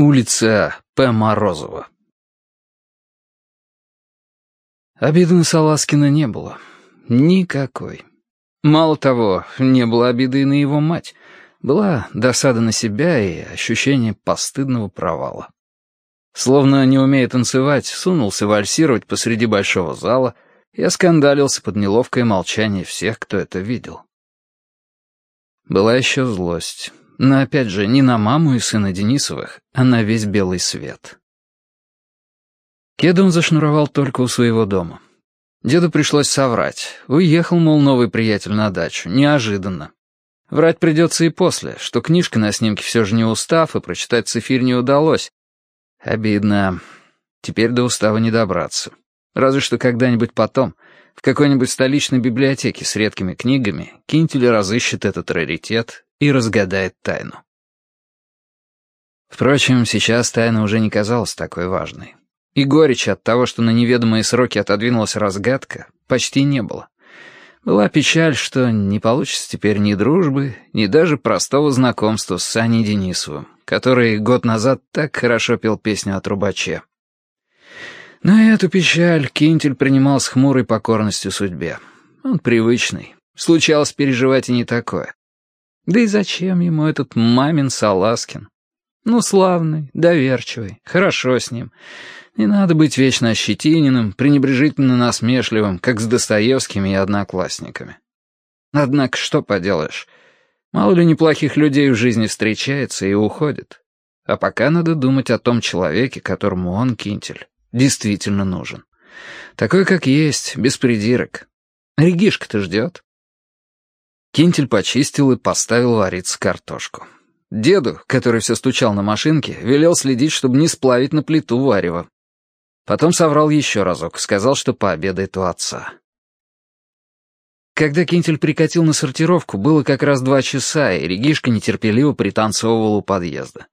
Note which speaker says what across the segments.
Speaker 1: Улица П. Морозова. Обиды на Саласкина не было. Никакой. Мало того, не было обиды и на его мать. Была досада на себя и ощущение постыдного провала. Словно не умея танцевать, сунулся вальсировать посреди большого зала и оскандалился под неловкое молчание всех, кто это видел. Была еще злость. Но опять же, не на маму и сына Денисовых, а на весь белый свет. Кеды он зашнуровал только у своего дома. Деду пришлось соврать. Уехал, мол, новый приятель на дачу. Неожиданно. Врать придется и после, что книжка на снимке все же не устав, и прочитать цифирь не удалось. Обидно. Теперь до устава не добраться. Разве что когда-нибудь потом, в какой-нибудь столичной библиотеке с редкими книгами, Кинтель разыщет этот раритет и разгадает тайну. Впрочем, сейчас тайна уже не казалась такой важной. И горечи от того, что на неведомые сроки отодвинулась разгадка, почти не было. Была печаль, что не получится теперь ни дружбы, ни даже простого знакомства с Саней Денисовым, который год назад так хорошо пел песню о трубаче. Но эту печаль Кинтель принимал с хмурой покорностью судьбе. Он привычный, случалось переживать и не такое. Да и зачем ему этот мамин Саласкин? Ну, славный, доверчивый, хорошо с ним. Не надо быть вечно ощетиненным, пренебрежительно насмешливым, как с Достоевскими и одноклассниками. Однако что поделаешь? Мало ли неплохих людей в жизни встречается и уходит. А пока надо думать о том человеке, которому он, Кинтель, действительно нужен. Такой, как есть, без придирок. Регишка-то ждет. Кинтель почистил и поставил вариться картошку. Деду, который все стучал на машинке, велел следить, чтобы не сплавить на плиту варево. Потом соврал еще разок, сказал, что пообедает у отца. Когда Кинтель прикатил на сортировку, было как раз два часа, и Регишка нетерпеливо пританцовывал у подъезда.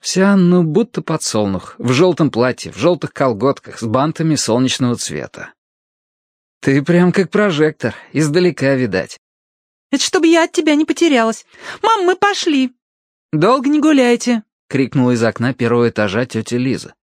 Speaker 1: Вся, ну, будто подсолнух, в желтом платье, в желтых колготках, с бантами солнечного цвета. «Ты прям как прожектор, издалека видать».
Speaker 2: Это чтобы я от тебя не потерялась. Мам, мы пошли!»
Speaker 1: «Долго не гуляйте!» — крикнула из окна первого этажа тетя Лиза.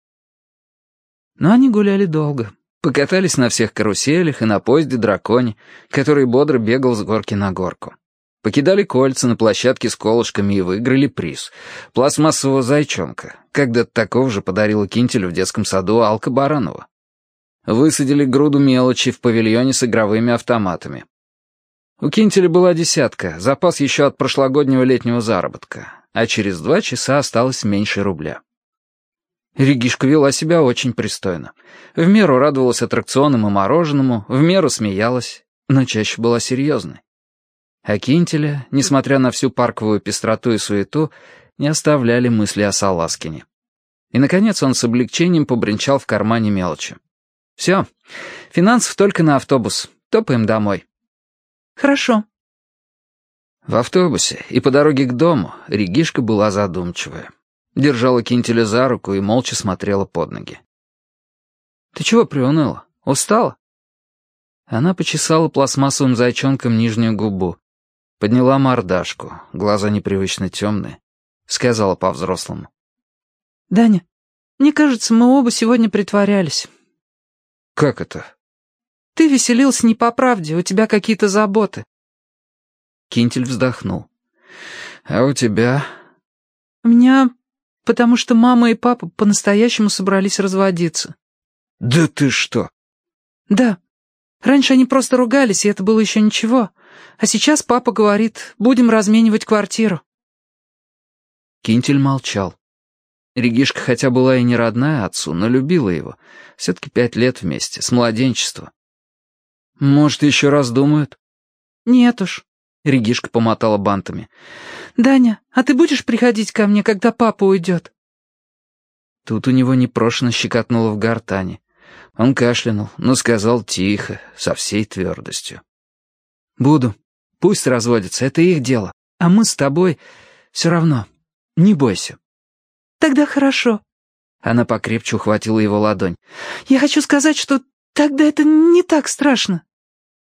Speaker 1: Но они гуляли долго. Покатались на всех каруселях и на поезде драконе, который бодро бегал с горки на горку. Покидали кольца на площадке с колышками и выиграли приз — пластмассового зайчонка. Когда-то такого же подарила Кинтелю в детском саду Алка Баранова. Высадили груду мелочи в павильоне с игровыми автоматами. У Кинтеля была десятка, запас еще от прошлогоднего летнего заработка, а через два часа осталось меньше рубля. Регишка вела себя очень пристойно. В меру радовалась аттракционам и мороженому, в меру смеялась, но чаще была серьезной. А Кинтеля, несмотря на всю парковую пестроту и суету, не оставляли мысли о Саласкине. И, наконец, он с облегчением побренчал в кармане мелочи. «Все, финансов только на автобус, топаем домой».
Speaker 2: «Хорошо».
Speaker 1: В автобусе и по дороге к дому Регишка была задумчивая. Держала Кинтеля за руку и молча смотрела под ноги. «Ты чего приуныла? Устала?» Она почесала пластмассовым зайчонком нижнюю губу, подняла мордашку, глаза непривычно темные, сказала по-взрослому.
Speaker 2: «Даня, мне кажется, мы оба сегодня притворялись».
Speaker 1: «Как это?»
Speaker 2: Ты веселился не по правде, у тебя какие-то заботы».
Speaker 1: Кинтель вздохнул. «А у тебя?»
Speaker 2: «У меня... потому что мама и папа по-настоящему собрались разводиться».
Speaker 1: «Да ты что?»
Speaker 2: «Да. Раньше они просто ругались, и это было еще ничего. А сейчас папа говорит, будем разменивать квартиру».
Speaker 1: Кинтель молчал. Регишка хотя была и не родная отцу, но любила его. Все-таки пять лет вместе, с младенчества. «Может, еще раз думают?»
Speaker 2: «Нет уж», —
Speaker 1: Регишка помотала бантами.
Speaker 2: «Даня, а ты будешь приходить ко мне, когда папа уйдет?»
Speaker 1: Тут у него непрошено щекотнуло в гортани. Он кашлянул, но сказал тихо, со всей твердостью. «Буду. Пусть разводятся, это их дело. А мы с тобой все равно. Не бойся».
Speaker 2: «Тогда хорошо».
Speaker 1: Она покрепче ухватила его ладонь.
Speaker 2: «Я хочу сказать, что тогда это не так страшно».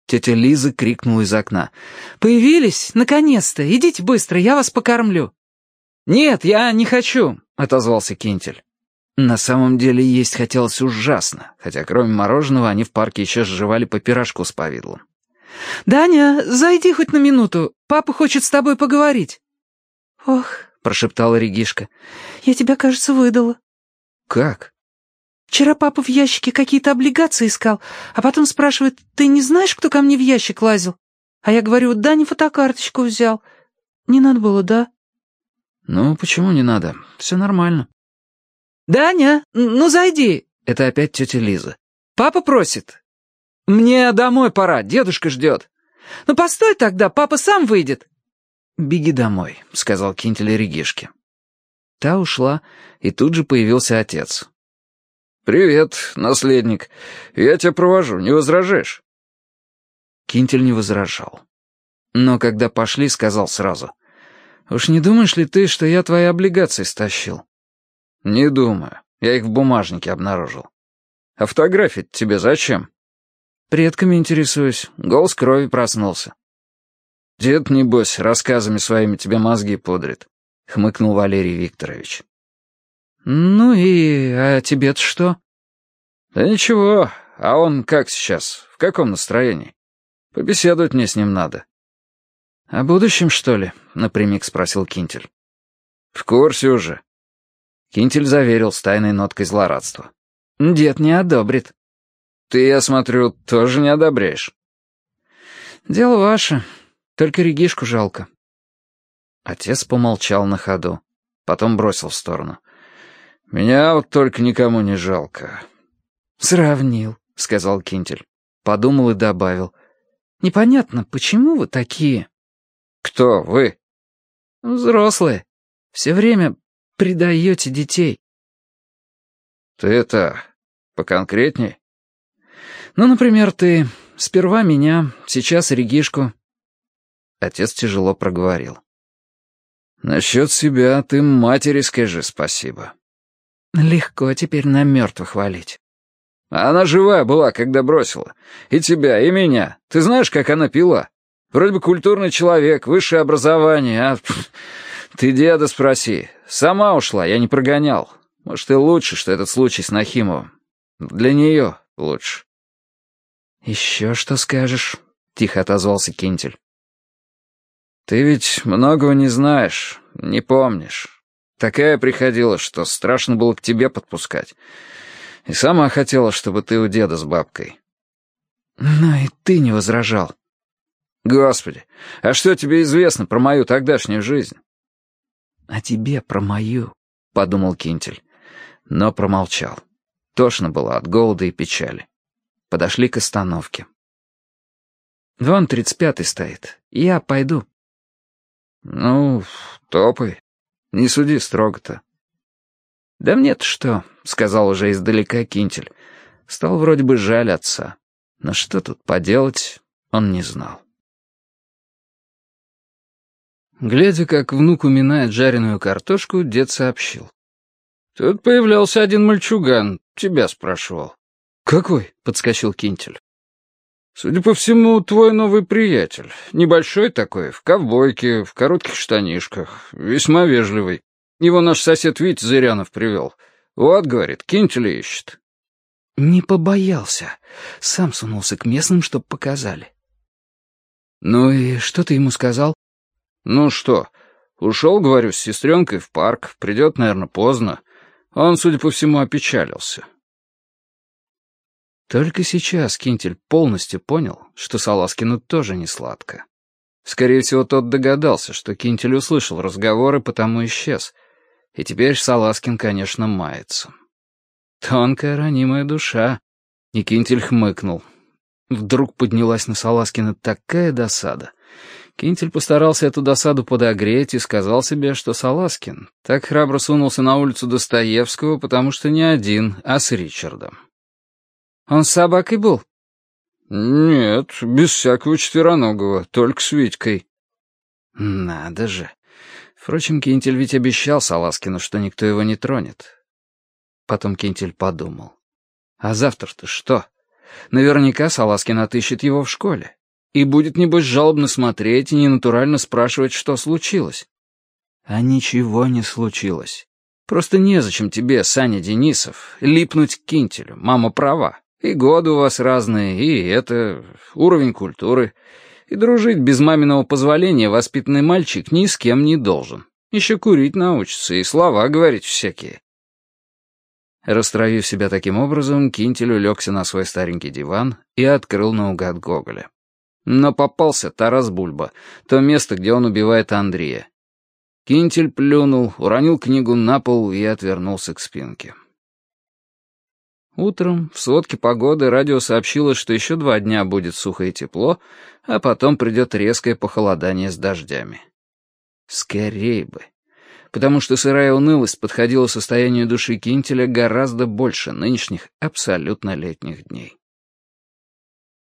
Speaker 1: Тетя Лиза крикнула из окна.
Speaker 2: «Появились? Наконец-то! Идите быстро, я вас покормлю!»
Speaker 1: «Нет, я не хочу», — отозвался Кинтель. На самом деле есть хотелось ужасно, хотя кроме мороженого они в парке еще сживали по пирожку с повидлом.
Speaker 2: «Даня, зайди хоть на минуту. Папа хочет с тобой поговорить». «Ох», — прошептала Регишка, — «я тебя, кажется, выдала».
Speaker 1: «Как?»
Speaker 2: «Вчера папа в ящике какие-то облигации искал, а потом спрашивает, ты не знаешь, кто ко мне в ящик лазил? А я говорю, Даня фотокарточку взял. Не надо было, да?»
Speaker 1: «Ну, почему не надо? Все нормально».
Speaker 2: «Даня, ну зайди!»
Speaker 1: Это опять тетя Лиза.
Speaker 2: «Папа просит».
Speaker 1: «Мне домой пора, дедушка ждет».
Speaker 2: «Ну постой тогда, папа сам выйдет».
Speaker 1: «Беги домой», — сказал Кинтель Регишке. Та ушла, и тут же появился отец. «Привет, наследник. Я тебя провожу, не возражаешь?» Кинтель не возражал. Но когда пошли, сказал сразу. «Уж не думаешь ли ты, что я твои облигации стащил?» «Не думаю. Я их в бумажнике обнаружил. А фотографии тебе зачем?» «Предками интересуюсь. Голос крови проснулся». «Дед, небось, рассказами своими тебе мозги пудрит», — хмыкнул Валерий Викторович.
Speaker 2: «Ну и... а тебе-то что?»
Speaker 1: «Да ничего. А он как сейчас? В каком настроении? Побеседовать мне с ним надо».
Speaker 2: «О будущем, что ли?» — напрямик спросил Кинтель.
Speaker 1: «В курсе уже». Кинтель заверил с тайной ноткой злорадства.
Speaker 2: «Дед не одобрит».
Speaker 1: «Ты, я смотрю, тоже не одобряешь».
Speaker 2: «Дело ваше. Только Регишку жалко».
Speaker 1: Отец помолчал на ходу, потом бросил в сторону. «Меня вот только никому не жалко».
Speaker 2: «Сравнил», — сказал Кинтель. Подумал и добавил. «Непонятно, почему вы такие?»
Speaker 1: «Кто вы?»
Speaker 2: «Взрослые. Все время предаете детей».
Speaker 1: «Ты это... поконкретней?»
Speaker 2: «Ну, например, ты сперва меня, сейчас Регишку».
Speaker 1: Отец тяжело проговорил. «Насчет себя ты матери скажи спасибо».
Speaker 2: «Легко теперь на мертвых валить».
Speaker 1: Она живая была, когда бросила. И тебя, и меня. Ты знаешь, как она пила? Вроде бы культурный человек, высшее образование, а... Ты деда спроси. Сама ушла, я не прогонял. Может, и лучше, что этот случай с Нахимовым. Для нее лучше.
Speaker 2: «Еще что скажешь?» — тихо отозвался Кинтель.
Speaker 1: «Ты ведь многого не знаешь, не помнишь. Такая приходила, что страшно было к тебе подпускать. И сама хотела, чтобы ты у деда с бабкой».
Speaker 2: «Но и ты не возражал».
Speaker 1: «Господи, а что тебе известно про мою тогдашнюю жизнь?»
Speaker 2: «А тебе про мою», — подумал Кинтель, но промолчал. Тошно было от голода и печали. Подошли к остановке. «Вон тридцать пятый стоит. Я пойду».
Speaker 1: «Ну, топай. Не суди строго-то».
Speaker 2: «Да мне-то что?» — сказал уже издалека Кинтель. Стал вроде бы жаль отца. Но что тут поделать, он не знал. Глядя, как внук уминает жареную картошку, дед сообщил.
Speaker 1: «Тут появлялся один мальчуган, тебя спрашивал».
Speaker 2: «Какой?» — подскочил Кинтель.
Speaker 1: «Судя по всему, твой новый приятель. Небольшой такой, в ковбойке, в коротких штанишках, весьма вежливый. Его наш сосед Витя Зырянов привел. Вот, говорит, кинтеля ищет».
Speaker 2: Не побоялся. Сам сунулся к местным, чтоб показали. «Ну и что ты ему сказал?»
Speaker 1: «Ну что, ушел, говорю, с сестренкой в парк. Придет, наверное, поздно. Он, судя по всему, опечалился».
Speaker 2: Только сейчас Кинтель полностью понял, что Саласкину тоже не сладко. Скорее всего, тот догадался, что Кинтель услышал разговоры, потому исчез — и теперь Саласкин, конечно, мается. Тонкая ранимая душа. И Кинтель хмыкнул. Вдруг поднялась на Саласкина такая досада. Кинтель постарался эту досаду подогреть и сказал себе, что Саласкин так храбро сунулся на улицу Достоевского, потому что не один, а с Ричардом. «Он с собакой был?»
Speaker 1: «Нет, без всякого четвероногого, только с Витькой».
Speaker 2: «Надо же. Впрочем, Кинтель ведь обещал Саласкину, что никто его не тронет. Потом Кинтель подумал. А завтра-то что? Наверняка Саласкин отыщет его в школе. И будет, небось, жалобно смотреть и ненатурально спрашивать, что случилось.
Speaker 1: А ничего не случилось. Просто незачем тебе, Саня Денисов, липнуть к кинтелю, мама права. И годы у вас разные, и это... уровень культуры. И дружить без маминого позволения воспитанный мальчик ни с кем не должен. Еще курить научится и слова говорить всякие. Растравив себя таким образом, Кинтель улегся на свой старенький диван и открыл наугад Гоголя. Но попался Тарас Бульба, то место, где он убивает Андрея. Кинтель плюнул, уронил книгу на пол и отвернулся к спинке. Утром в сводке погоды радио сообщило, что еще два дня будет сухо и тепло, а потом придет резкое похолодание с дождями. Скорей бы. Потому что сырая унылость подходила состоянию души Кинтеля гораздо больше нынешних абсолютно летних дней.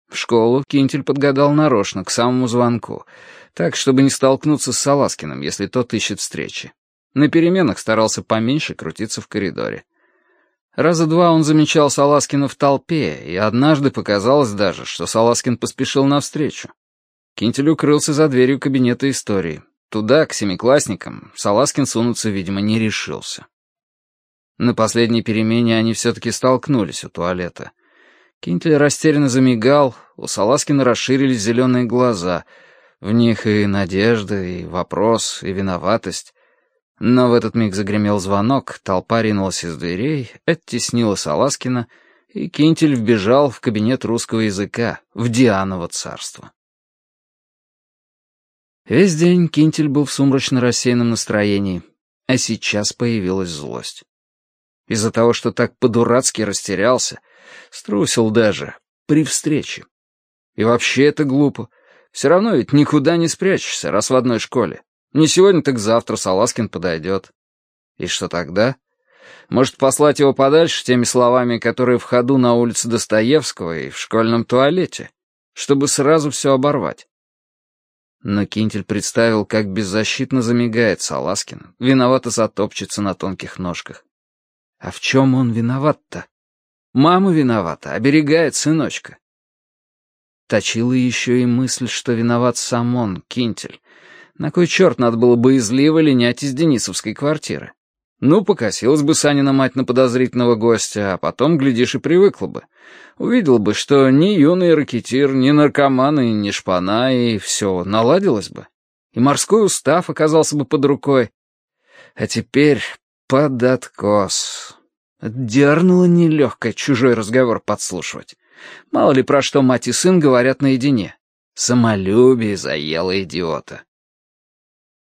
Speaker 1: В школу Кинтель подгадал нарочно, к самому звонку, так, чтобы не столкнуться с Саласкиным, если тот ищет встречи. На переменах старался поменьше крутиться в коридоре. Раза два он замечал Саласкина в толпе, и однажды показалось даже, что Саласкин поспешил навстречу. Кинтель укрылся за дверью кабинета истории. Туда, к семиклассникам, Саласкин сунуться, видимо, не решился. На последней перемене они все-таки столкнулись у туалета. Кинтель растерянно замигал, у Саласкина расширились зеленые глаза. В них и надежда, и вопрос, и виноватость. Но в этот миг загремел звонок, толпа ринулась из дверей, оттеснила Саласкина, и Кинтель вбежал в кабинет русского языка, в Дианово царство. Весь день Кинтель был в сумрачно-рассеянном настроении, а сейчас появилась злость. Из-за того, что так по-дурацки растерялся, струсил даже, при встрече. И вообще это глупо. Все равно ведь никуда не спрячешься, раз в одной школе. Не сегодня, так завтра Саласкин подойдет. И что тогда? Может, послать его подальше теми словами, которые в ходу на улице Достоевского и в школьном туалете, чтобы сразу все оборвать? Но Кинтель представил, как беззащитно замигает Саласкин, виновато затопчется на тонких ножках. А в чем он виноват-то? Мама виновата, оберегает сыночка. Точила еще и мысль, что виноват сам он, Кинтель, на кой черт надо было бы изливо линять из Денисовской квартиры? Ну, покосилась бы Санина мать на подозрительного гостя, а потом, глядишь, и привыкла бы. Увидела бы, что ни юный ракетир, ни наркоманы, ни шпана, и все наладилось бы. И морской устав оказался бы под рукой. А теперь под откос. Дернуло нелегко чужой разговор подслушивать. Мало ли про что мать и сын говорят наедине. Самолюбие заело идиота.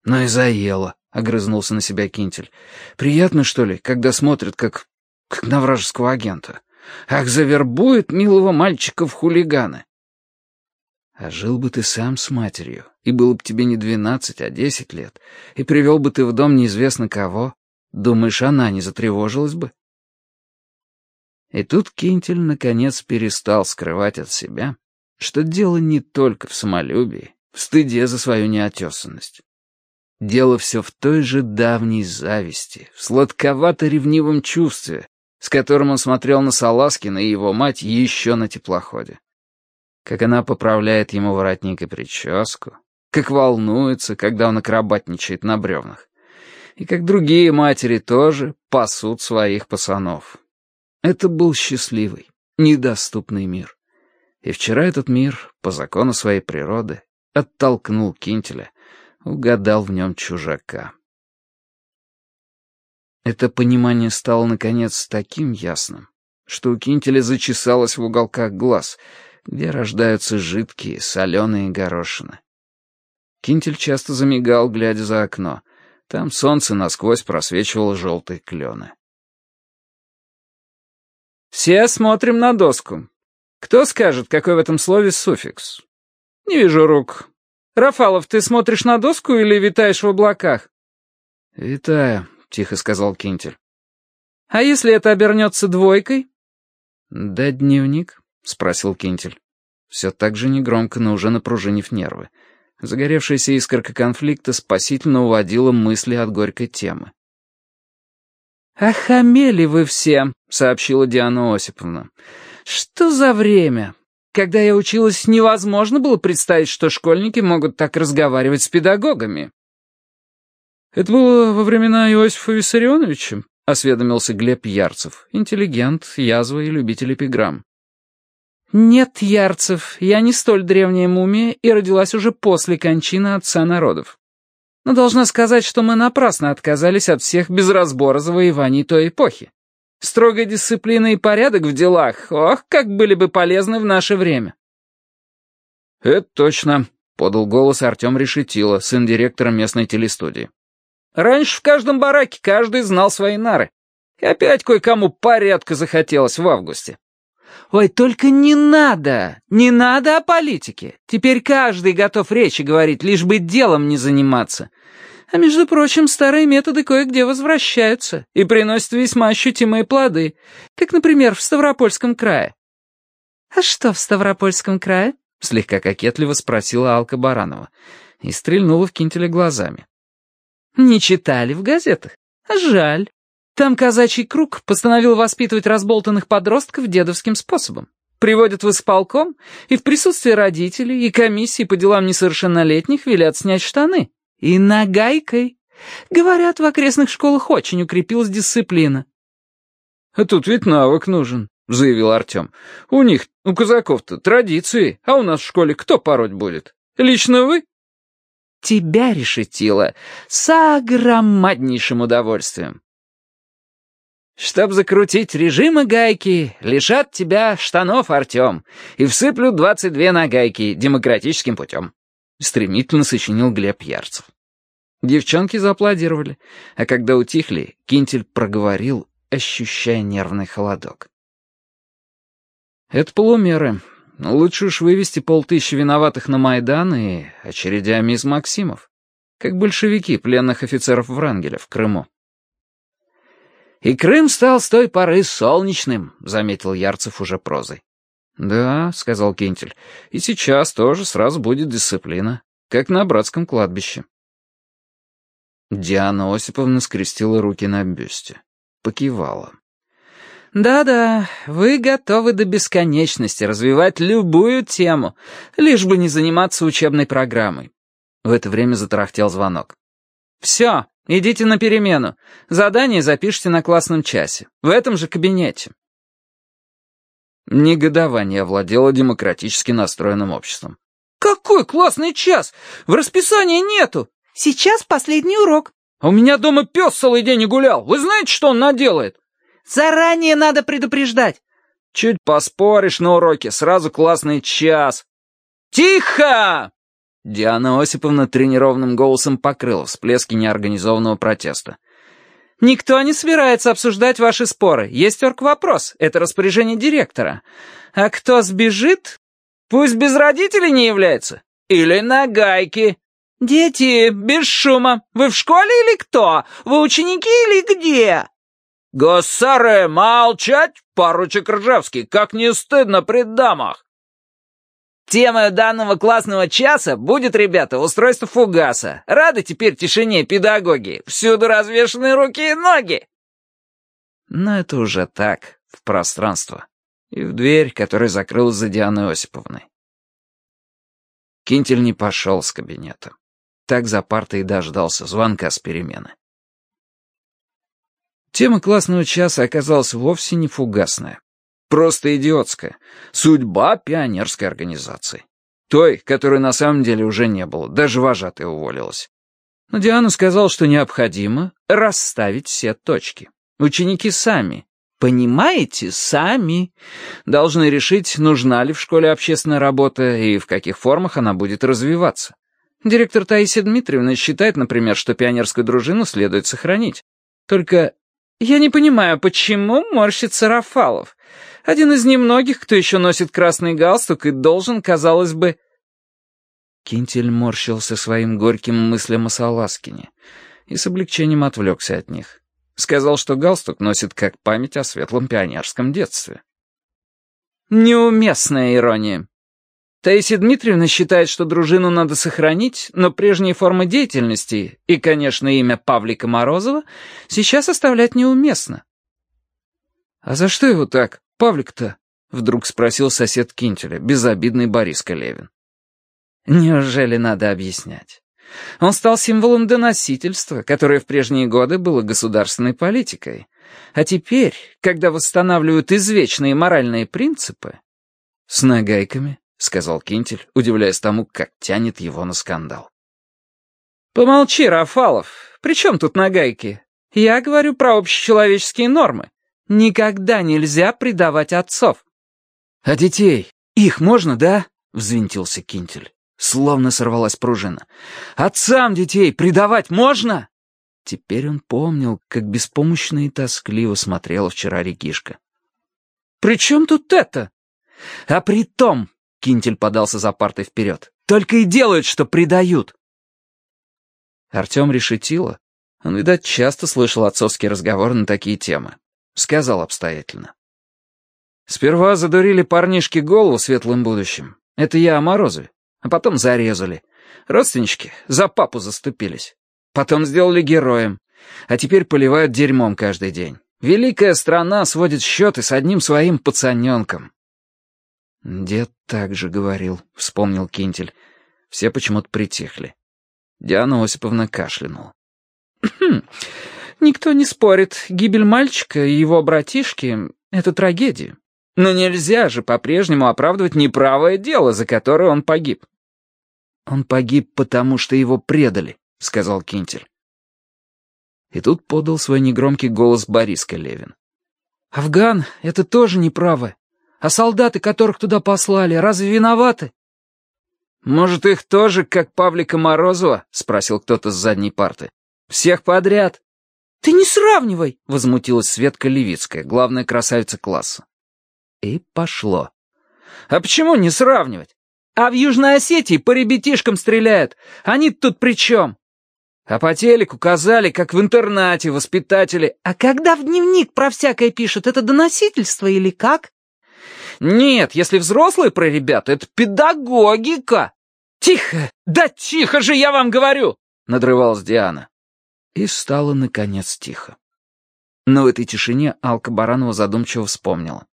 Speaker 1: «Но и заело», — огрызнулся на себя Кинтель. «Приятно, что ли, когда смотрят, как... как на вражеского агента? Ах, завербует милого мальчика в хулиганы!» «А жил бы ты сам с матерью, и было бы тебе не двенадцать, а десять лет, и привел бы ты в дом неизвестно кого. Думаешь, она не затревожилась бы?» И тут Кинтель наконец перестал скрывать от себя, что дело не только в самолюбии, в стыде за свою неотесанность. Дело все в той же давней зависти, в сладковато-ревнивом чувстве, с которым он смотрел на Саласкина и его мать еще на теплоходе. Как она поправляет ему воротник и прическу, как волнуется, когда он акробатничает на бревнах, и как другие матери тоже пасут своих пацанов. Это был счастливый, недоступный мир. И вчера этот мир, по закону своей природы, оттолкнул Кинтеля, угадал в нем чужака. Это понимание стало, наконец, таким ясным, что у Кинтеля зачесалось в уголках глаз, где рождаются жидкие, соленые горошины. Кинтель часто замигал, глядя за окно. Там солнце насквозь просвечивало желтые клены. «Все смотрим на доску. Кто скажет, какой в этом слове суффикс?» «Не вижу рук. «Рафалов, ты смотришь на доску или витаешь в облаках?» «Витаю», — тихо сказал Кинтель.
Speaker 2: «А если это обернется двойкой?»
Speaker 1: «Да дневник?» — спросил Кинтель. Все так же негромко, но уже напружинив нервы. Загоревшаяся искорка конфликта спасительно уводила мысли от горькой темы.
Speaker 2: «Охамели вы все», — сообщила Диана Осиповна. «Что за время? Когда я училась, невозможно было представить, что школьники могут так разговаривать с педагогами. «Это было во времена Иосифа Виссарионовича?» — осведомился Глеб Ярцев, интеллигент, язва и любитель эпиграмм.
Speaker 1: «Нет, Ярцев, я не столь древняя мумия и родилась уже после кончины отца народов. Но должна сказать, что мы напрасно отказались от всех без разбора завоеваний той эпохи. Строгая дисциплина и порядок в делах, ох, как были бы полезны в наше время».
Speaker 2: «Это точно», — подал голос Артем Решетило, сын директора местной телестудии.
Speaker 1: «Раньше в каждом бараке каждый знал свои нары. И опять кое-кому порядка захотелось в августе. «Ой, только не надо! Не надо о политике! Теперь каждый готов речи говорить, лишь бы делом не заниматься. А между прочим, старые методы кое-где возвращаются и приносят весьма ощутимые плоды, как, например, в Ставропольском крае». «А что в Ставропольском крае?» — слегка кокетливо спросила Алка Баранова и стрельнула в Кинтеля глазами. «Не читали в газетах? Жаль. Там казачий круг постановил воспитывать разболтанных подростков дедовским способом. Приводят в исполком, и в присутствии родителей и комиссии по делам несовершеннолетних велят снять штаны. И нагайкой. Говорят, в окрестных школах очень укрепилась дисциплина.
Speaker 2: «А тут ведь навык нужен», — заявил Артем. «У них, у казаков-то, традиции, а у нас в школе кто пороть будет? Лично вы?»
Speaker 1: «Тебя решетило с огромнейшим удовольствием. Чтоб закрутить режимы гайки, лишат тебя штанов, Артем, и всыплют двадцать две на гайки демократическим путем. Стремительно сочинил Глеб Ярцев. Девчонки зааплодировали, а когда утихли, Кинтель проговорил, ощущая нервный холодок. «Это полумеры. Лучше уж вывести полтысячи виноватых на Майдан и очередями из Максимов, как большевики пленных офицеров Врангеля в Крыму». «И Крым стал с той поры солнечным», — заметил Ярцев уже прозой. «Да», — сказал Кентель, — «и сейчас тоже сразу будет дисциплина, как на братском кладбище». Диана Осиповна скрестила руки на бюсте. Покивала. «Да-да, вы готовы до бесконечности развивать любую тему, лишь бы не заниматься учебной программой». В это время затарахтел звонок. «Все, Идите на перемену. Задание запишите на классном часе. В этом же кабинете. Негодование овладело демократически настроенным обществом. «Какой классный час? В расписании нету. Сейчас последний урок». «У меня дома пес целый день не гулял. Вы знаете, что он наделает?» «Заранее надо предупреждать». «Чуть поспоришь на уроке, сразу классный час». «Тихо!» Диана Осиповна тренированным голосом покрыла всплески неорганизованного протеста. «Никто не собирается обсуждать ваши споры. Есть орг-вопрос. Это распоряжение директора. А кто сбежит? Пусть без родителей не является. Или на гайке. Дети, без шума. Вы в школе или кто? Вы ученики или где?» «Госсары, молчать, поручик Ржевский, как не стыдно при дамах!» Тема данного классного часа будет, ребята, устройство фугаса. Рады теперь тишине педагоги. Всюду развешаны руки и ноги. Но это уже так, в пространство. И в дверь, которая закрылась за Дианой Осиповной. Кинтель не пошел с кабинета. Так за партой и дождался звонка с перемены. Тема классного часа оказалась вовсе не фугасная. Просто идиотская. Судьба пионерской организации. Той, которой на самом деле уже не было, даже вожатая уволилась. Но Диана сказала, что необходимо расставить все точки. Ученики сами, понимаете, сами должны решить, нужна ли в школе общественная работа и в каких формах она будет развиваться. Директор Таисия Дмитриевна считает, например, что пионерскую дружину следует сохранить. Только я не понимаю, почему морщится Рафалов? Один из немногих, кто еще носит красный галстук и должен, казалось бы...» Кинтель морщился своим горьким мыслям о Саласкине и с облегчением отвлекся от них. Сказал, что галстук носит как память о светлом пионерском детстве. Неуместная ирония. Таисия Дмитриевна считает, что дружину надо сохранить, но прежние формы деятельности и, конечно, имя Павлика Морозова сейчас оставлять неуместно. «А за что его так, Павлик-то?» — вдруг спросил сосед Кинтеля, безобидный Борис Левин. «Неужели надо объяснять? Он стал символом доносительства, которое в прежние годы было государственной политикой. А теперь, когда восстанавливают извечные моральные принципы... «С нагайками», — сказал Кинтель, удивляясь тому, как тянет его на скандал. «Помолчи, Рафалов. При чем тут нагайки? Я говорю про общечеловеческие нормы. Никогда нельзя предавать отцов». «А детей? Их можно, да?» — взвинтился Кинтель. Словно сорвалась пружина. «Отцам детей предавать можно?» Теперь он помнил, как беспомощно и тоскливо смотрела вчера Регишка. «При чем тут это?» «А при том...» — Кинтель подался за партой вперед. «Только и делают, что предают!» Артем решетило. Он, видать, часто слышал отцовские разговоры на такие темы. Сказал обстоятельно. «Сперва задурили парнишки голову светлым будущим. Это я о Морозове а потом зарезали. Родственнички за папу заступились. Потом сделали героем, а теперь поливают дерьмом каждый день. Великая страна сводит счеты с одним своим пацаненком. «Дед так же говорил», — вспомнил Кинтель. Все почему-то притихли. Диана Осиповна кашлянула. «Хм, «Никто не спорит. Гибель мальчика и его братишки — это трагедия. Но нельзя же по-прежнему оправдывать неправое дело, за которое он погиб. «Он погиб, потому что его предали», — сказал Кинтель. И тут подал свой негромкий голос Бориска Левин. «Афган — это тоже неправо. А солдаты, которых туда послали, разве виноваты?» «Может, их тоже, как Павлика Морозова?» — спросил кто-то с задней парты. «Всех подряд». «Ты не сравнивай!» — возмутилась Светка Левицкая, главная красавица класса. И пошло. «А почему не сравнивать? А в Южной Осетии по ребятишкам стреляют. Они тут при чем?» А по телеку казали, как в интернате воспитатели. А когда в дневник про всякое пишут, это доносительство или как? Нет, если взрослые про ребят, это педагогика. Тихо! Да тихо же, я вам говорю! Надрывалась Диана. И стало, наконец, тихо. Но в этой тишине Алка Баранова задумчиво вспомнила.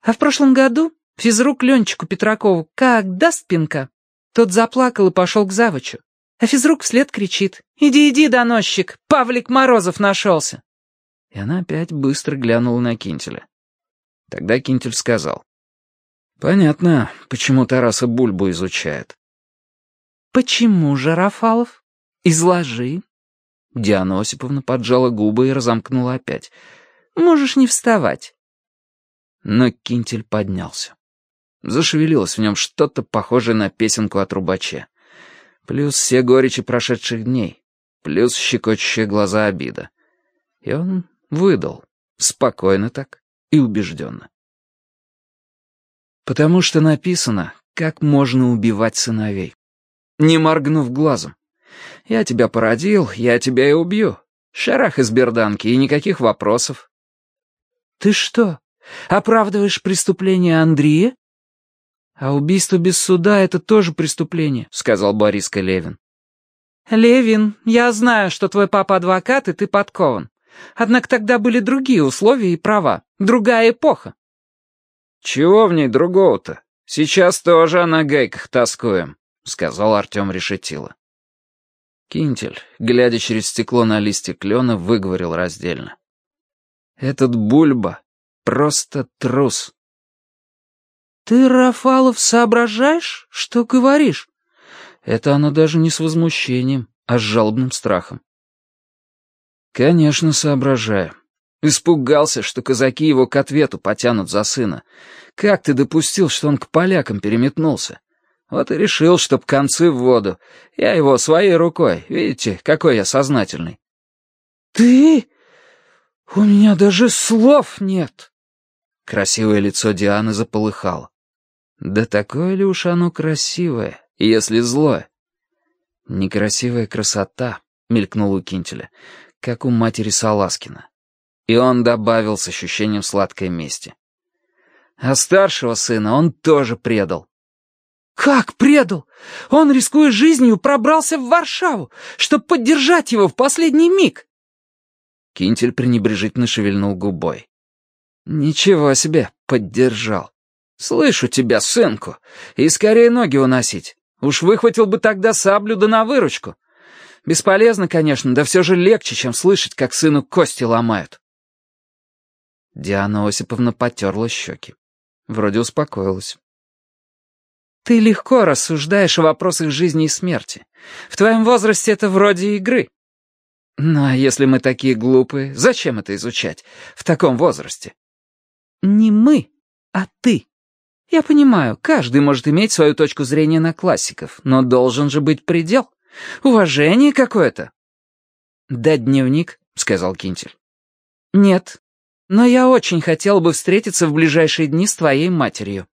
Speaker 1: А в прошлом году физрук Ленчику Петракову как даст пинка. Тот заплакал и пошел к завучу. А физрук вслед кричит. «Иди, иди, доносчик, Павлик Морозов нашелся!» И она опять быстро глянула на Кинтеля. Тогда Кинтель сказал. «Понятно, почему Тараса Бульбу изучает». «Почему же, Рафалов? Изложи». Диана Осиповна поджала губы и разомкнула опять. «Можешь не вставать. Но Кинтель поднялся. Зашевелилось в нем что-то похожее на песенку о трубаче. Плюс все горечи прошедших дней. Плюс щекочущие глаза обида. И он выдал. Спокойно так и убежденно. Потому что написано, как можно убивать сыновей. Не моргнув глазом. Я тебя породил, я тебя и убью. Шарах из берданки и никаких вопросов. Ты что, Оправдываешь преступление Андрея? А убийство без суда — это тоже преступление, — сказал Бориска Левин. Левин, я знаю, что твой папа адвокат, и ты подкован. Однако тогда были другие условия и права, другая эпоха. Чего в ней другого-то? Сейчас тоже на гайках тоскуем, — сказал Артем Решетило. Кинтель, глядя через стекло на листья клена, выговорил раздельно. Этот Бульба просто трус. «Ты, Рафалов, соображаешь, что говоришь?» Это она даже не с возмущением, а с жалобным страхом. «Конечно, соображаю. Испугался, что казаки его к ответу потянут за сына. Как ты допустил, что он к полякам переметнулся? Вот и решил, чтоб концы в воду. Я его своей рукой, видите, какой я сознательный». «Ты? У меня даже слов нет!» Красивое лицо Дианы заполыхало. Да такое ли уж оно красивое, если злое? Некрасивая красота, мелькнула у Кинтеля, как у матери Саласкина. И он добавил с ощущением сладкой мести. А старшего сына он тоже предал. «Как предал? Он, рискуя жизнью, пробрался в Варшаву, чтобы поддержать его в последний миг!» Кинтель пренебрежительно шевельнул губой. «Ничего себе, поддержал. Слышу тебя, сынку, и скорее ноги уносить. Уж выхватил бы тогда саблю да на выручку. Бесполезно, конечно, да все же легче, чем слышать, как сыну кости ломают. Диана Осиповна потерла щеки. Вроде успокоилась. «Ты легко рассуждаешь о вопросах жизни и смерти. В твоем возрасте это вроде игры. Ну а если мы такие глупые, зачем это изучать в таком возрасте? Не мы, а ты. Я понимаю, каждый может иметь свою точку зрения на классиков, но должен же быть предел. Уважение какое-то. «Дать дневник?» — сказал Кинтель. «Нет, но я очень хотел бы встретиться в ближайшие дни с твоей матерью».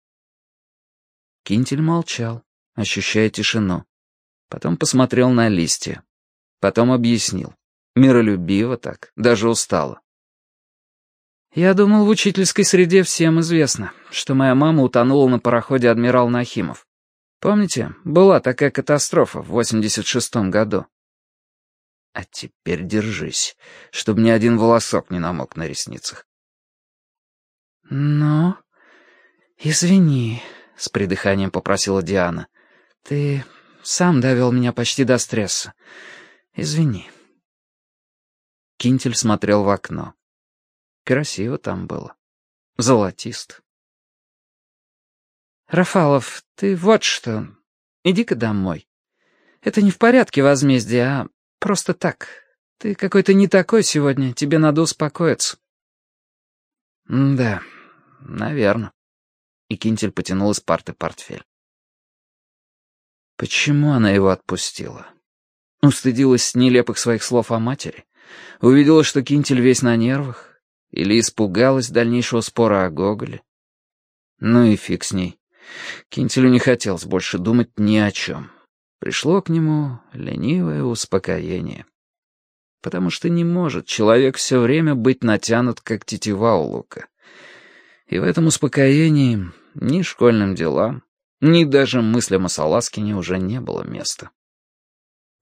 Speaker 1: Кинтель молчал, ощущая тишину. Потом посмотрел на листья. Потом объяснил. Миролюбиво так, даже устало. Я думал, в учительской среде всем известно, что моя мама утонула на пароходе «Адмирал Нахимов». Помните, была такая катастрофа в 86-м году? А теперь держись, чтобы ни один волосок не намок на ресницах. «Ну, извини», — с придыханием попросила Диана. «Ты сам довел меня почти до стресса. Извини». Кинтель смотрел в окно. Красиво там было. Золотист. «Рафалов, ты вот что. Иди-ка домой. Это не в порядке возмездия, а просто так. Ты какой-то не такой сегодня, тебе надо успокоиться». «Да, наверное». И Кинтель потянул из парты портфель. Почему она его отпустила? Устыдилась нелепых своих слов о матери? Увидела, что Кинтель весь на нервах? Или испугалась дальнейшего спора о Гоголе? Ну и фиг с ней. Кинтелю не хотелось больше думать ни о чем. Пришло к нему ленивое успокоение. Потому что не может человек все время быть натянут, как тетива у лука. И в этом успокоении ни школьным делам, ни даже мыслям о Саласкине уже не было места.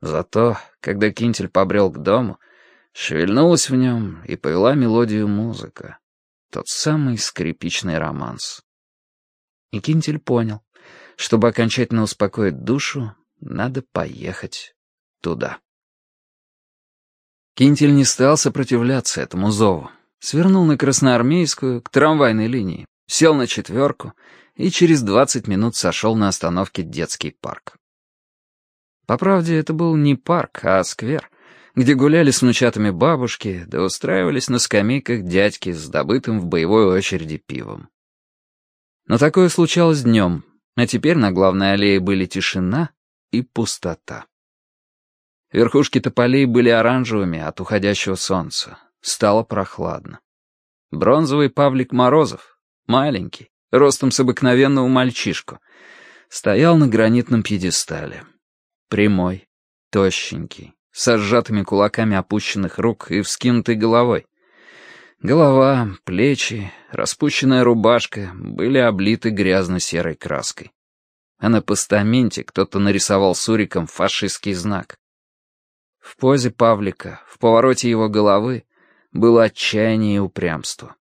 Speaker 1: Зато, когда Кинтель побрел к дому, Шевельнулась в нем и повела мелодию музыка. Тот самый скрипичный романс. И Кинтель понял, чтобы окончательно успокоить душу, надо поехать туда. Кинтель не стал сопротивляться этому зову. Свернул на Красноармейскую, к трамвайной линии, сел на четверку и через двадцать минут сошел на остановке детский парк. По правде, это был не парк, а сквер, где гуляли с внучатами бабушки, да устраивались на скамейках дядьки с добытым в боевой очереди пивом. Но такое случалось днем, а теперь на главной аллее были тишина и пустота. Верхушки тополей были оранжевыми от уходящего солнца. Стало прохладно. Бронзовый Павлик Морозов, маленький, ростом с обыкновенного мальчишку, стоял на гранитном пьедестале. Прямой, тощенький, со сжатыми кулаками опущенных рук и вскинутой головой. Голова, плечи, распущенная рубашка были облиты грязно-серой краской. А на постаменте кто-то нарисовал суриком фашистский знак. В позе Павлика, в повороте его головы, было отчаяние и упрямство.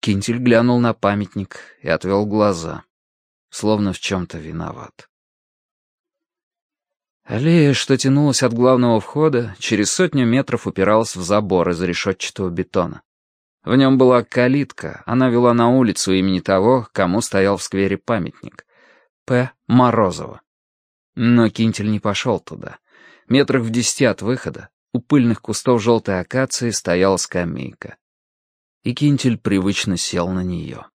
Speaker 1: Кинтель глянул на памятник и отвел глаза, словно в чем-то виноват. Аллея, что тянулась от главного входа, через сотню метров упиралась в забор из решетчатого бетона. В нем была калитка, она вела на улицу имени того, кому стоял в сквере памятник. П. Морозова. Но Кинтель не пошел туда. Метрах в десяти от выхода, у пыльных кустов желтой акации, стояла скамейка. И Кинтель привычно сел на нее.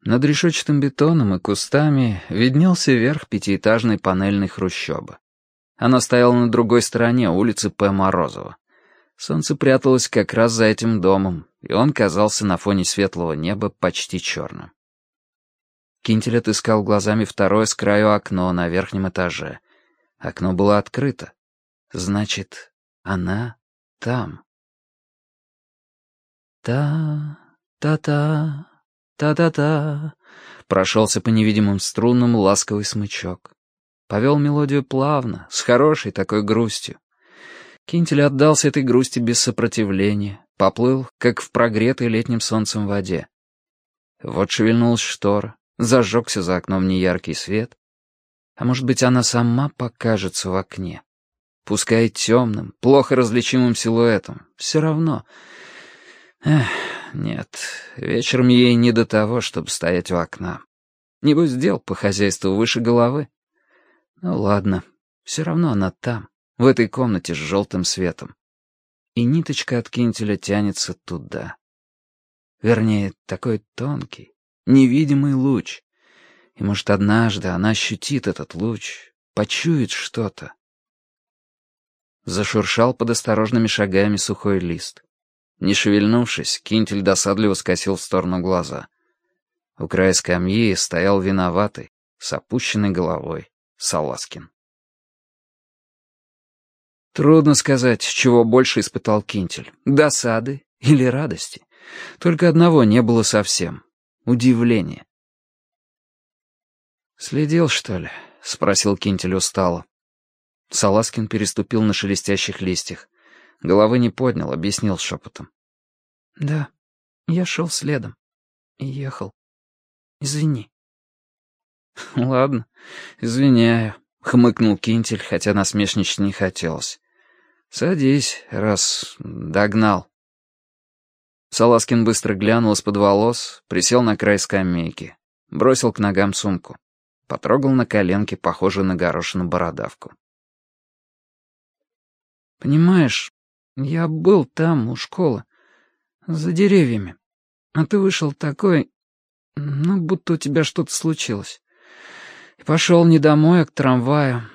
Speaker 1: Над решетчатым бетоном и кустами виднелся верх пятиэтажной панельной хрущобы. Она стояла на другой стороне улицы П. Морозова. Солнце пряталось как раз за этим домом, и он казался на фоне светлого неба почти черным. Кинтель отыскал глазами второе с краю окно на верхнем этаже. Окно было открыто. Значит, она там. Та-та-та... Та-та-та. Прошелся по невидимым струнам ласковый смычок. Повел мелодию плавно, с хорошей такой грустью. Кинтель отдался этой грусти без сопротивления, поплыл, как в прогретой летним солнцем воде. Вот шевельнулась штора, Зажегся за окном неяркий свет. А может быть, она сама покажется в окне. Пускай темным, плохо различимым силуэтом. Все равно. Эх, нет, вечером ей не до того, чтобы стоять у окна. Небось, дел по хозяйству выше головы. Ну ладно, все равно она там, в этой комнате с желтым светом. И ниточка от кинтеля тянется туда. Вернее, такой тонкий, невидимый луч. И, может, однажды она ощутит этот луч, почует что-то. Зашуршал под осторожными шагами сухой лист. Не шевельнувшись, Кинтель досадливо скосил в сторону глаза. У края скамьи стоял виноватый, с опущенной головой, Саласкин. Трудно сказать, чего больше испытал Кинтель — досады или радости. Только одного не было совсем — удивления. «Следил, что ли?» — спросил Кинтель устало. Саласкин переступил на шелестящих листьях. Головы не поднял, объяснил шепотом. «Да, я шел следом. И ехал. Извини». «Ладно, извиняю», — хмыкнул Кинтель, хотя насмешничать не хотелось. «Садись, раз догнал». Саласкин быстро глянул из-под волос, присел на край скамейки, бросил к ногам сумку, потрогал на коленке, похожую на горошину бородавку. «Понимаешь, я был там, у школы, за деревьями, а ты вышел такой, ну, будто у тебя что-то случилось. И пошел не домой, а к трамваю.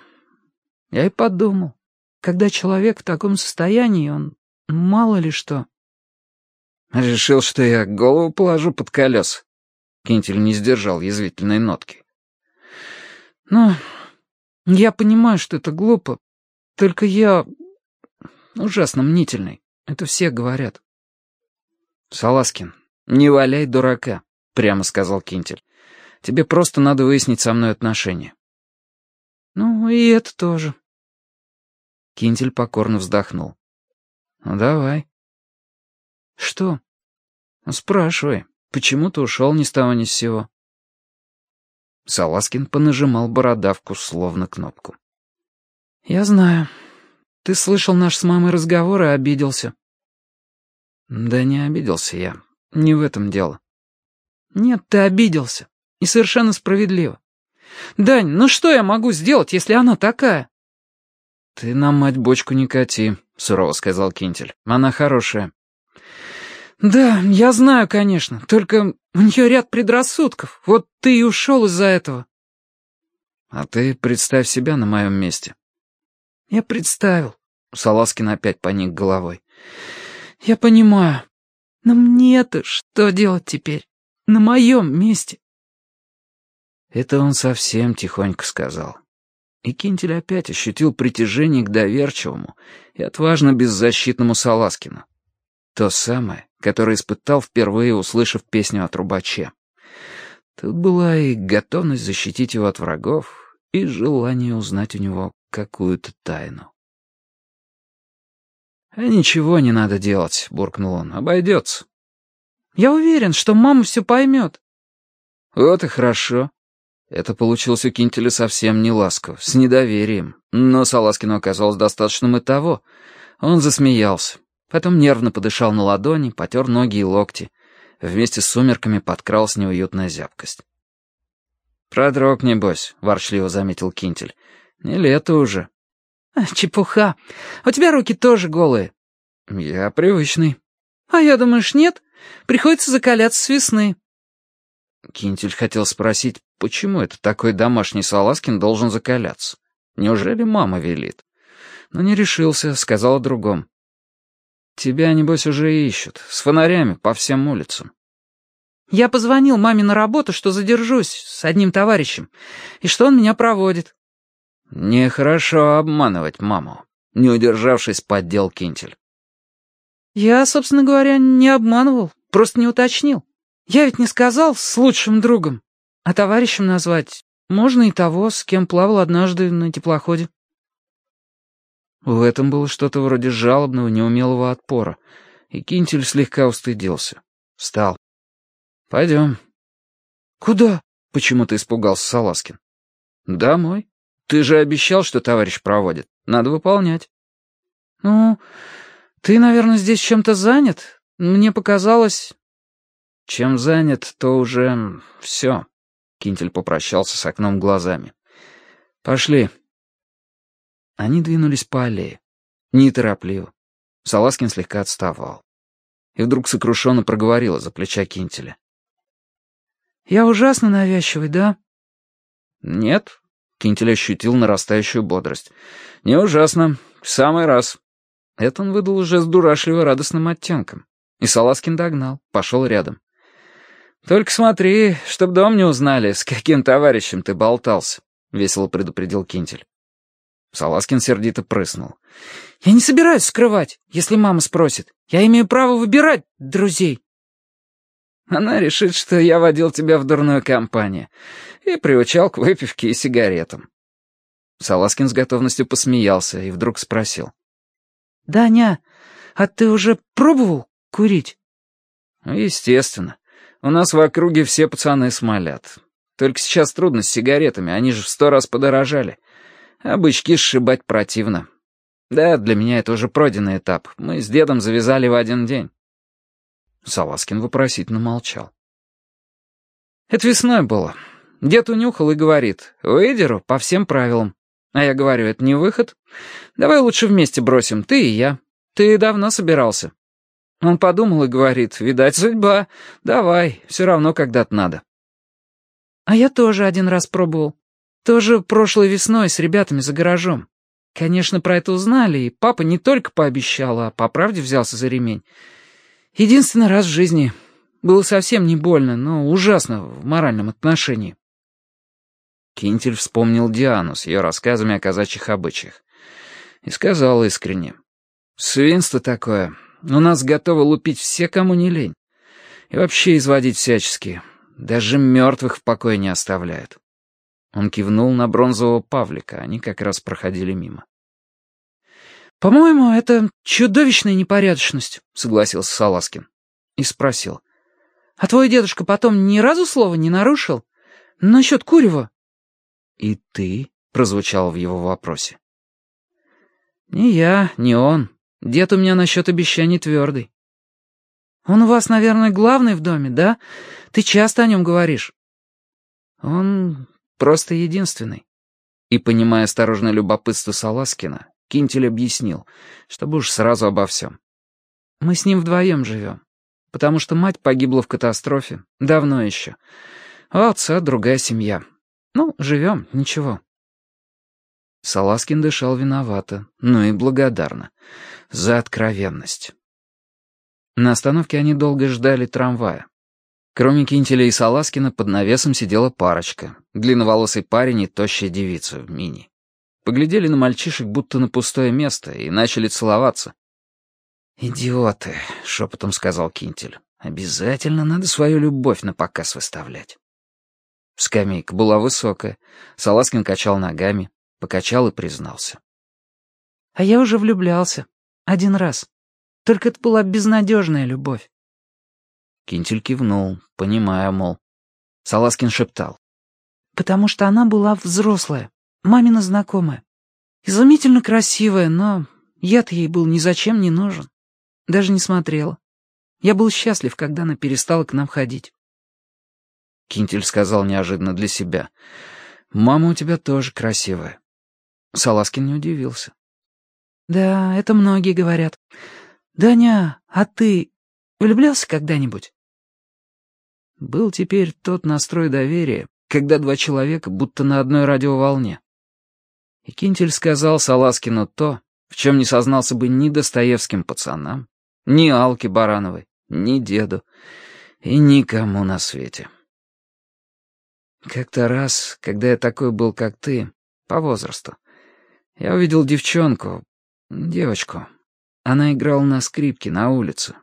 Speaker 1: Я и подумал, когда человек в таком состоянии, он мало ли что...» Решил, что я голову положу под колес. Кинтель не сдержал язвительной нотки. Ну, я понимаю, что это глупо. Только я ужасно мнительный. Это все говорят. Саласкин, не валяй дурака, прямо сказал Кинтель. Тебе просто надо выяснить со мной отношения. Ну, и это тоже. Кинтель покорно вздохнул. Ну, давай. «Что?» ну, «Спрашивай, почему ты ушел ни с того ни с сего?» Саласкин понажимал бородавку словно кнопку. «Я знаю. Ты слышал наш с мамой разговор и обиделся». «Да не обиделся я. Не в этом дело». «Нет, ты обиделся. И совершенно справедливо. Дань, ну что я могу сделать, если она такая?» «Ты на мать бочку не кати», — сурово сказал Кинтель. «Она хорошая. «Да, я знаю, конечно. Только у нее ряд предрассудков. Вот ты и ушел из-за этого». «А ты представь себя на моем месте». «Я представил». Саласкин опять поник головой. «Я понимаю. Но мне-то что делать теперь? На моем месте?» Это он совсем тихонько сказал. И Кинтель опять ощутил притяжение к доверчивому и отважно беззащитному Саласкину. То самое, которое испытал впервые, услышав песню о трубаче. Тут была и готовность защитить его от врагов, и желание узнать у него какую-то тайну. «А ничего не надо делать», — буркнул он, — «обойдется». «Я уверен, что мама все поймет». «Вот и хорошо». Это получилось у Кинтеля совсем не ласково, с недоверием, но Саласкину оказалось достаточным и того. Он засмеялся. Потом нервно подышал на ладони, потер ноги и локти. Вместе с сумерками подкралась неуютная зябкость. «Продрог, небось», — ворчливо заметил Кинтель. «Не лето уже». «А, «Чепуха. У тебя руки тоже голые». «Я привычный». «А я, думаешь, нет? Приходится закаляться с весны». Кинтель хотел спросить, почему это такой домашний Саласкин должен закаляться? Неужели мама велит? Но не решился, сказал о другом. Тебя, небось, уже ищут, с фонарями по всем улицам. Я позвонил маме на работу, что задержусь с одним товарищем, и что он меня проводит. Нехорошо обманывать маму, не удержавшись, поддел Кинтель. Я, собственно говоря, не обманывал, просто не уточнил. Я ведь не сказал с лучшим другом, а товарищем назвать можно и того, с кем плавал однажды на теплоходе. В этом было что-то вроде жалобного, неумелого отпора, и Кинтель слегка устыдился. Встал. «Пойдем». «Куда?» — почему-то испугался Саласкин. «Домой. Ты же обещал, что товарищ проводит. Надо выполнять».
Speaker 2: «Ну, ты, наверное, здесь чем-то занят? Мне показалось...»
Speaker 1: «Чем занят, то уже все». Кинтель попрощался с окном глазами. «Пошли». Они двинулись по аллее. Неторопливо. Саласкин слегка отставал. И вдруг сокрушенно проговорила за плеча Кинтеля.
Speaker 2: «Я ужасно навязчивый, да?»
Speaker 1: «Нет», — Кинтель ощутил нарастающую бодрость. «Не ужасно. В самый раз». Это он выдал уже с дурашливо радостным оттенком. И Саласкин догнал, пошел рядом. «Только смотри, чтоб дом не узнали, с каким товарищем ты болтался», — весело предупредил Кинтель. Саласкин сердито прыснул.
Speaker 2: «Я не собираюсь скрывать, если мама спросит. Я имею право выбирать друзей».
Speaker 1: Она решит, что я водил тебя в дурную компанию и приучал к выпивке и сигаретам. Саласкин с готовностью посмеялся и вдруг спросил.
Speaker 2: «Даня, а ты уже пробовал курить?»
Speaker 1: «Естественно. У нас в округе все пацаны смолят. Только сейчас трудно с сигаретами, они же в сто раз подорожали. А бычки сшибать противно. Да, для меня это уже пройденный этап. Мы с дедом завязали в один день». Саласкин вопросительно молчал. «Это весной было. Дед унюхал и говорит, выдеру по всем правилам. А я говорю, это не выход. Давай лучше вместе бросим, ты и я. Ты давно собирался. Он подумал и говорит, видать, судьба. Давай, все равно когда-то надо.
Speaker 2: А я тоже один раз пробовал. Тоже прошлой весной с ребятами за гаражом. Конечно, про это узнали, и папа не только пообещал, а по правде взялся за ремень. Единственный раз в жизни. Было совсем не больно, но ужасно в моральном отношении.
Speaker 1: Кинтель вспомнил Диану с ее рассказами о казачьих обычаях. И сказал искренне. «Свинство такое. У нас готовы лупить все, кому не лень. И вообще изводить всячески. Даже мертвых в покое не оставляют». Он кивнул на бронзового Павлика, они как раз проходили мимо.
Speaker 2: «По-моему, это чудовищная непорядочность», — согласился Саласкин. И спросил. «А твой дедушка потом ни разу слова не нарушил? Насчет курева?»
Speaker 1: «И ты?» — прозвучало в его вопросе.
Speaker 2: «Не я, не он. Дед у меня насчет обещаний твердый». «Он у вас, наверное, главный в доме, да? Ты часто о нем говоришь».
Speaker 1: «Он просто единственный». И, понимая осторожное любопытство Саласкина, Кинтель объяснил, чтобы уж сразу обо всем.
Speaker 2: «Мы с ним вдвоем живем, потому что мать погибла в катастрофе, давно еще. А отца другая семья. Ну, живем, ничего».
Speaker 1: Саласкин дышал виновато, но и благодарно. За откровенность. На остановке они долго ждали трамвая. Кроме Кинтеля и Саласкина под навесом сидела парочка. Длинноволосый парень и тощая девица в мини. Поглядели на мальчишек, будто на пустое место, и начали целоваться. «Идиоты», — шепотом сказал Кинтель. «Обязательно надо свою любовь на показ выставлять». Скамейка была высокая. Саласкин качал ногами, покачал и признался.
Speaker 2: «А я уже влюблялся. Один раз. Только это была безнадежная любовь».
Speaker 1: Кинтель кивнул, понимая, мол. Саласкин шептал.
Speaker 2: «Потому что она была взрослая, мамина знакомая. Изумительно красивая, но я-то ей был ни зачем не нужен. Даже не смотрела. Я был счастлив, когда она перестала к нам ходить.
Speaker 1: Кинтель сказал неожиданно для себя. «Мама у тебя тоже красивая». Саласкин не удивился.
Speaker 2: «Да, это многие говорят. Даня, а ты влюблялся когда-нибудь?»
Speaker 1: Был теперь тот настрой доверия, когда два человека будто на одной радиоволне. И Кинтель сказал Саласкину то, в чем не сознался бы ни Достоевским пацанам, ни Алке Барановой, ни деду и никому на свете. Как-то раз, когда я такой был, как ты, по возрасту, я увидел девчонку, девочку. Она играла на скрипке на улице.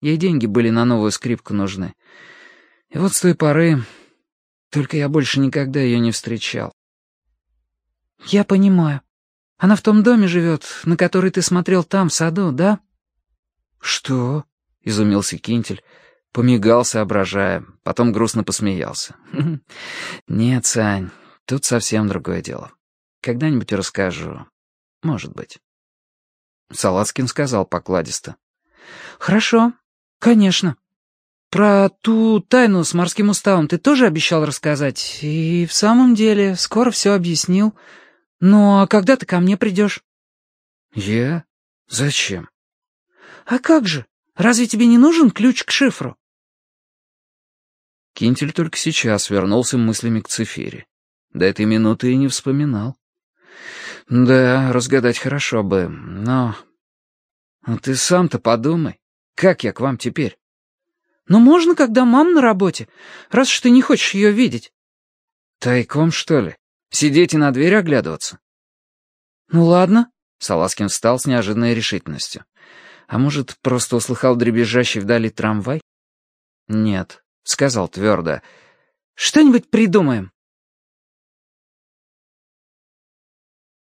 Speaker 1: Ей деньги были на новую скрипку нужны. И вот с той поры... Только я больше никогда ее не встречал.
Speaker 2: «Я понимаю. Она в том доме живет, на который ты смотрел там, в саду, да?»
Speaker 1: «Что?» — изумился Кинтель. Помигал, соображая, потом грустно посмеялся. «Нет, Сань, тут совсем другое дело. Когда-нибудь расскажу. Может быть». Салацкин сказал покладисто. «Хорошо, конечно. Про ту тайну с морским уставом ты тоже обещал рассказать, и в самом деле скоро все объяснил. Ну, а когда ты ко мне придешь?»
Speaker 2: «Я? Зачем?»
Speaker 1: «А как же? Разве тебе не нужен ключ к шифру?»
Speaker 2: Кинтель только сейчас вернулся мыслями к Цифире. До этой минуты и не вспоминал. «Да, разгадать хорошо бы, но...» «А ты сам-то подумай, как я к вам теперь?»
Speaker 1: «Ну можно, когда мама на работе, раз уж ты не хочешь ее видеть».
Speaker 2: «Тайком, что ли? Сидеть и на дверь оглядываться?»
Speaker 1: «Ну ладно».
Speaker 2: Саласкин встал с неожиданной решительностью. «А может, просто услыхал дребезжащий вдали трамвай?» «Нет», — сказал твердо.
Speaker 1: «Что-нибудь придумаем».